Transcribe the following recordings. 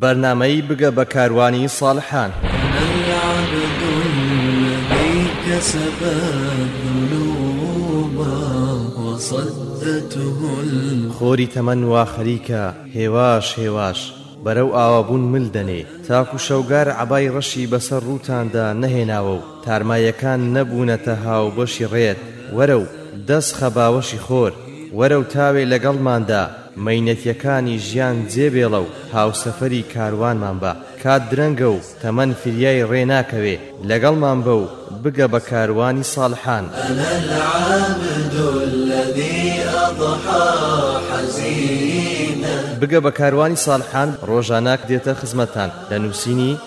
بەرنامەی بگە بە کاروانی ساڵحان. خۆری تەمەن وا خەریکە هێواش هێواش بەرەو ئاوابوون مل دەنێ، تاکو شەوگار عەبای ڕەشی بەسەر ڕووتاندا نەهێناوە و تارماییەکان نەبوونەتە هاوبەشی ڕێت، وەرەو، دەس خە باوەشی خۆر، وەرەو تاوێ لەگەڵماندا. مەینەتیەکانی ژیان جێ بێڵە و هاوسەفەری کاروانمان بە، کات درەنگە و تەمەن فریای ڕێ ناکەوێ، لەگەڵمان بە و بگە بە کاروانی ساڵحان. انا العبد الذی اضحی حزینا. بگە بە کاروانی ساڵحان ڕۆژاناک دێتە خزمەتتان لە نووسینی،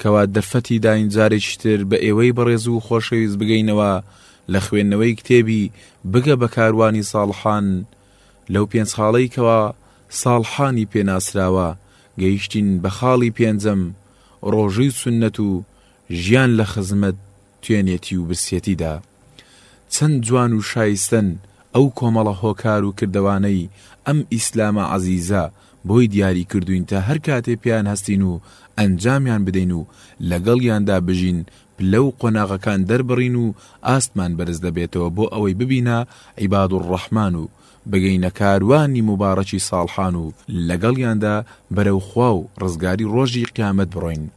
کەوا دەرفەتی داین جارێکی تر بە ئێوەی بەڕێز و خۆشەویست بگەینەوە لە خوێندنەوەی کتێبی بگە بە کاروانی ساڵحان لەو پێنج خاڵەی کەوا ساڵحانی پێ ناسراوە گەیشتین بە خاڵی پێنجەم ڕۆژووی سوننەت و ژیان لە خزمەت توێنێتی و برسێتیدا. چەند جوان و شایستەن ئەو کۆمەڵە هۆکار و کردەوانەی ئەم ئیسلامە عەزیزە بۆی دیاری کردووین تا هەر کاتێ پێیان هەستین و ئەنجامیان بدەین و لەگەڵیاندا بژین پلە و قۆناغەکان دەربڕین و ئاستمان بەرز دەبێتەوە بۆ ئەوەی ببینە عیباد الرحمن و بگەینە کاروانی موبارەکی ساڵحان و لەگەڵیاندا بەرەو خوا و ڕزگاری ڕۆژی قیامەت بڕۆین.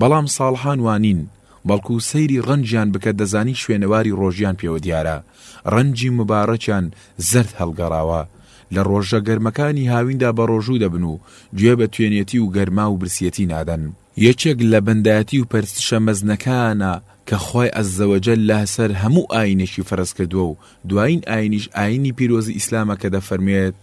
بەڵام ساڵحان وانین بەڵکو سەیری ڕەنجیان بکە دەزانی شوێنەواری ڕۆژیان پێوە دیارە ڕەنجی مبارەکیان زەرد هەڵگەڕاوە لە ڕۆژە گەرمەکانی هاویندا بە ڕۆژوو دەبن و گوێ بە توێنێتی و گەرما و برسیەتی نادەن یەکێک لە بەندایەتی و پەرستشە مەزنەکانە کە خوای عزەوەجەل لە سەر هەموو ئاینێکی فەرز کردووە و دوایین ئاینیش ئاینی پیرۆزی ئیسلامە کە دەفەرموێت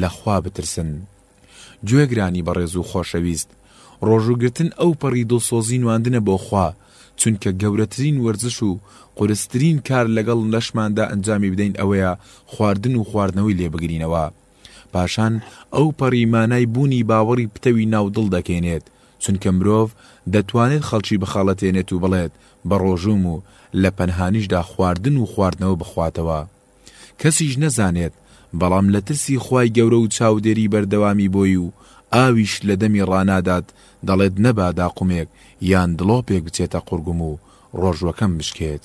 لە خوا بترسن. گوێگرانی بەڕێز و خۆشەویست، ڕۆژووگرتن ئەوپەڕی دڵسۆزی نواندنە بۆ خوا، چونکە گەورەترین وەرزش و قورسترین کار لەگەڵ لەشماندا ئەنجامی بدەین ئەوەیە خواردن و خواردنەوەی لێ بگرینەوە. پاشان ئەوپەڕی مانای بوونی باوەڕی پتەوی ناو دڵ دەکێنێت، چونکە مرۆڤ دەتوانێت خەڵکی بخەڵەتێنێت و بڵێت بە ڕۆژووم و لە پەنهانیشدا خواردن و خواردنەوە بخواتەوە. کەسیش نەزانێت بەڵام لە ترسی خوای گەورە و چاودێری بەردەوامی بۆی و ئاویش لە دەمی ڕانادات دەڵێت نەبا داقومێک یان دڵۆپێک بچێتە قوڕگم و ڕۆژوەکەم بشکێت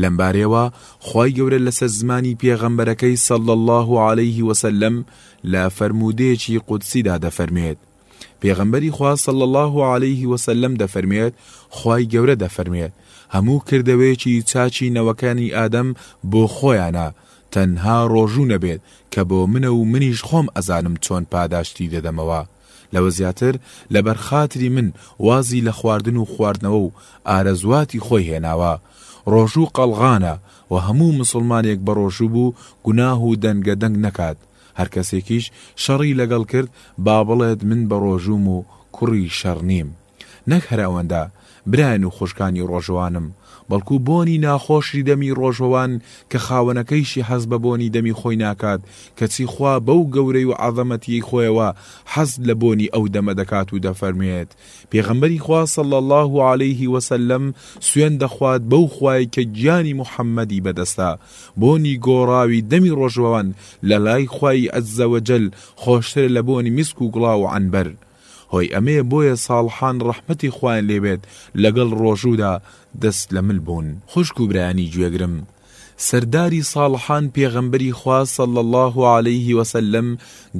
لەم بارەیەوە خوای گەورە لەسەر زمانی پێغەمبەرەکەی صلی اللە علیه وسلم لە فەرموودەیەکی قودسیدا دەفەرموێت پێغەمبەری خوا صلی الله علیه وسلم دەفەرمێت خوای گەورە دەفەرمێت هەموو کردەوەیەکی چاچی نەوەکانی ئادەم بۆ خۆیانە تەنها ڕۆژوو نەبێت کە بۆ منە و منیش خۆم ئەزانم چۆن پاداشتی دەدەمەوە لەوە زیاتر لە بەرخاتری من وازی لە خواردن و خواردنەوە و ئارەزواتی خۆی هێناوە ڕۆژوو قەلغانە و هەموو مسلمانێک بە ڕۆژوو بوو گوناه و دەنگە دەنگ نەکات هەر کەسێکیش شەڕی لەگەڵ کرد با بڵێت من بەڕۆژووم و کوڕی شەڕ نیم. نەک هەر ئەوەندە، برایان و خوشکانی ڕۆژەوانم، بەڵکو بۆنی ناخۆشی دەمی ڕۆژەوان کە خاوەنەکەیشی حەز بە بۆنی دەمی خۆی ناکات، کەچی خوا بەو گەورەی و عەزەمەتیی خۆیەوە حەز لە بۆنی ئەو دەمە دەکات و دەفەرموێت. پێغەمبەری خوا صلی اللە علیه وسلم سوێند دەخوات بەو خوای کە گیانی محمدی بەدەستە، بۆنی گۆڕاوی دەمی ڕۆژوەوان لەلای خوای عز وجل خۆشترە لە بۆنی میسک و گڵاو و عنبر، هۆی ئەمەیە بۆیە ساڵحان ڕەحمەتی خوایان لێبێت لەگەڵ ڕۆژوودا دەست لە مل بوون. خوشک و برایانی گوێگرم، سەرداری ساڵحان پێغەمبەری خوا صلی اللە علیە وسلم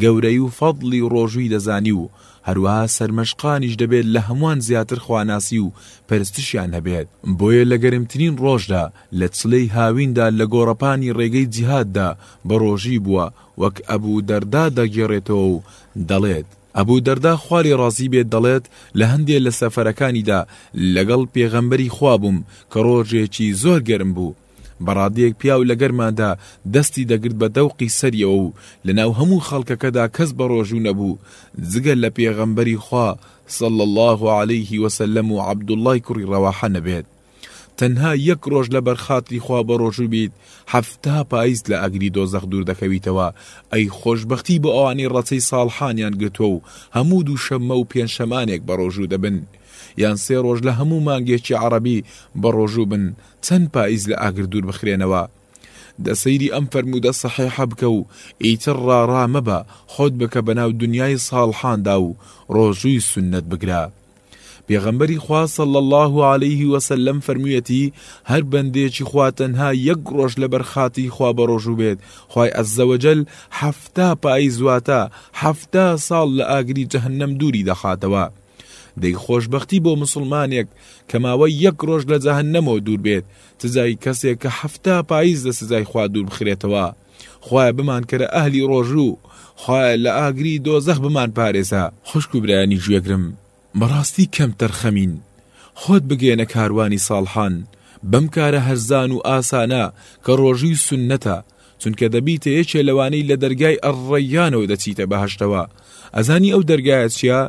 گەورەی و فەضڵی ڕۆژووی دەزانی و هەروەها سەرمەشقانیش دەبێت لە هەمووان زیاتر خواناسی و پەرستشیان هەبێت بۆیە لە گەرمترین ڕۆژدا لە چلەی هاویندا لە گۆڕەپانی ڕێگەی جیهاددا بەڕۆژی بووە وەک ئەبو دەرداء دەگێڕێتەوە و دەڵێت. ئەبو دەرداء خوا لێ ڕازی بێت دەڵێت، لە هەندێ لە سەفەرەکانیدا لەگەڵ پێغەمبەری خوا بووم کە ڕۆژێکی زۆر گەرم بوو، بە ڕادەیەک پیاو لە گەرمادا دەستی دەگرت بە دەوقی سەریەوە و لە ناو هەموو خەڵکەکەدا کەس بە ڕۆژوو نەبوو جگە لە پێغەمبەری خوا صلی اللە علیه وسلم و عبداللە ی کوڕی ڕەواحە نەبێت، تەنها یەک ڕۆژ لەبەر خاتری خوا بەڕۆژو بیت حەفتا پایز لە ئاگری دۆزەخ دوور دەکەویتەوە ئەی خۆشبەختی بۆ ئەوانەی ڕەچەی ساڵحانیان گرتوە و هەموو دووشەممە و پێنجشەمانێک بەڕۆژو دەبن یان سێ ڕۆژ لە هەموو مانگێکی عەڕەبی بەڕۆژو بن چەند پایز لە ئاگر دوور بخرێنەوە دە سەیری ئەم فەرموودە سەحیحە بکە و ئیتر ڕاڕا مەبە خۆت بکە بەناو دنیای ساڵحاندا و ڕۆژووی سوننەت بگرە. پێغەمبەری خوا صلی اللە علیه وسلم فەرموویەتی هەر بەندەیەکی خوا تەنها یەک ڕۆژ لەبەر خاتری خوا بەڕۆژوو بێت خوای عەزەوەجەل حەفتا پاییز واتە حەفتا ساڵ لە ئاگری جەهەنەم دووری دەخاتەوە دەی خۆشبەختی بۆ مسلمانێک کە ماوە یەک ڕۆژ لە جەهنەمەوە دوور بێت سزای کەسێک کە حەفتا پاییز لە سزای خوا دوور بخرێتەوە خوایە بمان کەرە ئەهلی ڕۆژو خوایە لە ئاگری دۆزەخ بمان پارێزە. خوشک و برایانی جوێگرم بەڕاستی کەم تەرخەمین خۆت بگەیەنە کاروانی ساڵحان بەم کارە هەرزان و ئاسانە کە ڕۆژی و سوننەتە چونکە دەبیتە یەکێ لەوانەی لە دەرگای ئەڕڕەیانەوە دەچیتە بەهەشتەوە ئەزانی ئەو دەرگایە چیە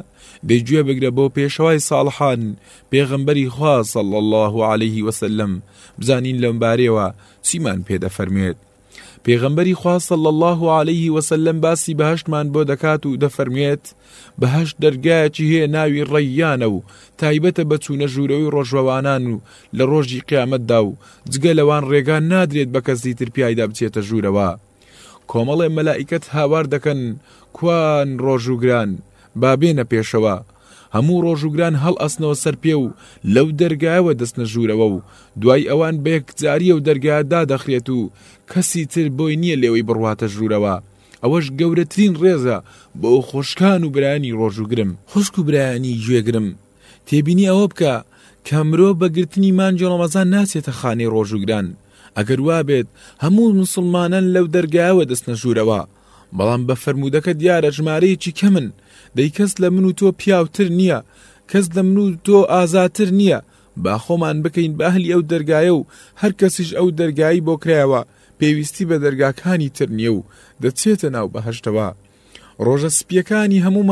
دەی گوێ بگرە بۆ پێشەوای ساڵحان پێغەمبەری خوا صلی اللە علیه وسلم بزانین لەمبارەیەوە چیمان پێ دەفەرموێت؟ پێغەمبەری خوا صلی الله علیه وسلم باسی بەهشتمان بۆ دەکات و دەفەرموێت بەهشت دەرگایەکی هەیە ناوی ڕەیانە و تایبەتە بە چوونە ژوورەوەی ڕۆژەوانان و لە ڕۆژی قیامەتدا و جگە لەوان ڕێگان نادرێت بە کەسی تر پیایدا بچێتە ژوورەوە کۆمەڵێ مەلائیکەت هاوار دەکەن، کوان ڕۆژوگران، با بێنە پێشەوە. هەموو ڕۆژوگران هەڵئەسنەوە سەر پێ و لەو دەرگایەوە دەچنە ژوورەوە و دوای ئەوان بە یەکجاری ئەو دەرگایە دادەخرێت و کەسی تر بۆی نییە لێوەی بڕواتە ژوورەوە. ئەوەش گەورەترین ڕێزە بۆ خوشکان و برایانی ڕۆژوگرم. خوشک و برایانی گوێگرم تێبینی ئەوە بکە کە مرۆڤ بە گرتنی مانگی ڕەمەزان ناچێتە خانەی ڕۆژوگران ئەگەر وابێت هەموو مسلمانان لەو دەرگایەوە دەستنە ژوورەوە بەڵام بە فەرمودەکە دیارە ژمارەیەکی کەمن دەی کەس لە من و تۆ پیاوتر نییە کەس لە من و تۆ ئازاتر نییە با خۆمان بکەین بە ئەهلی ئەو دەرگایە و هەر کەسیش ئەو دەرگایی بۆ کرایەوە پێویستی بە دەرگاکانی تر نییە و دەچێتە ناو بەهشتەوە ڕۆژە سپیەکانی هەمومان